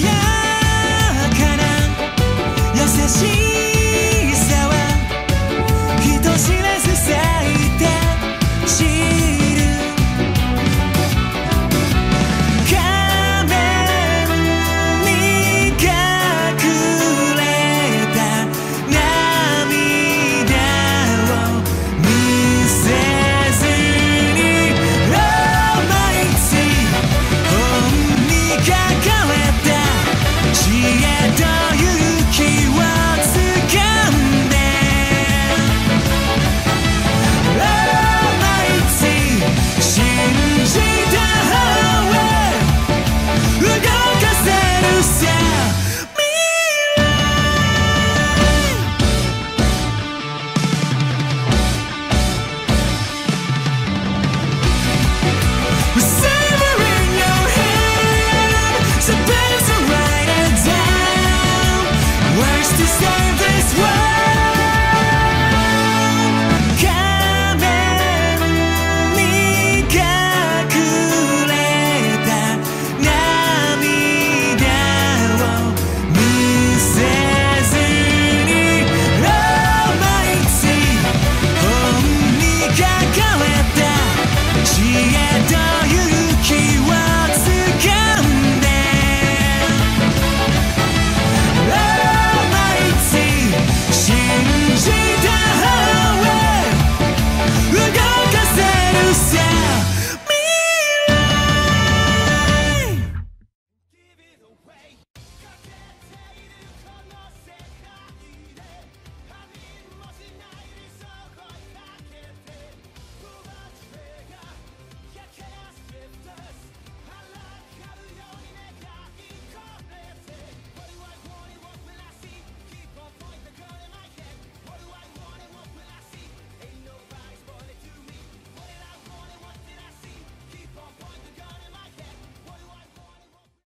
yeah. the end